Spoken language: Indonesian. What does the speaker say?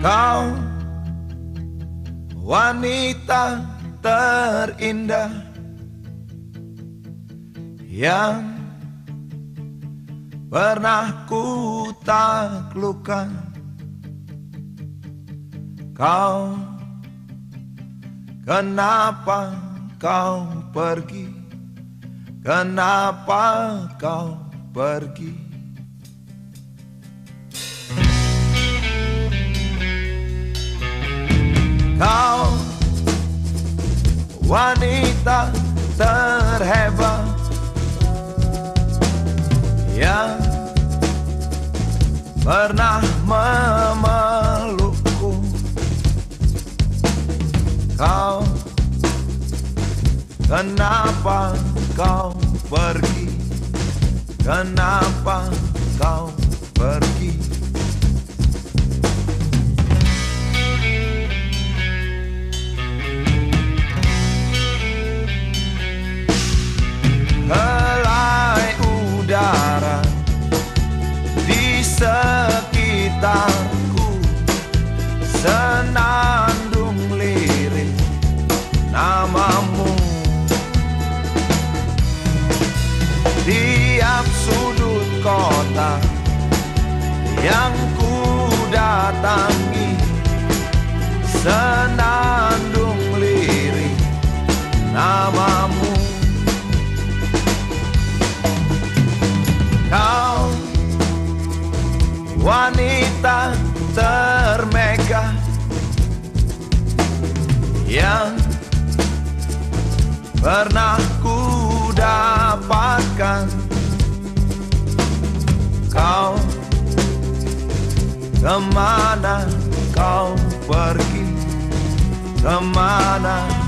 Kau wanita terindah yang pernah ku taklukkan. Kau kenapa kau pergi? Kenapa kau pergi? Wanita terhebat. Yang pernah memelukku. Kau Kenapa kau pergi? Kenapa kau pergi yang ku datangi senandung lirik namamu. Wanita termegah yang pernah ke mana kau pergi? Ke mana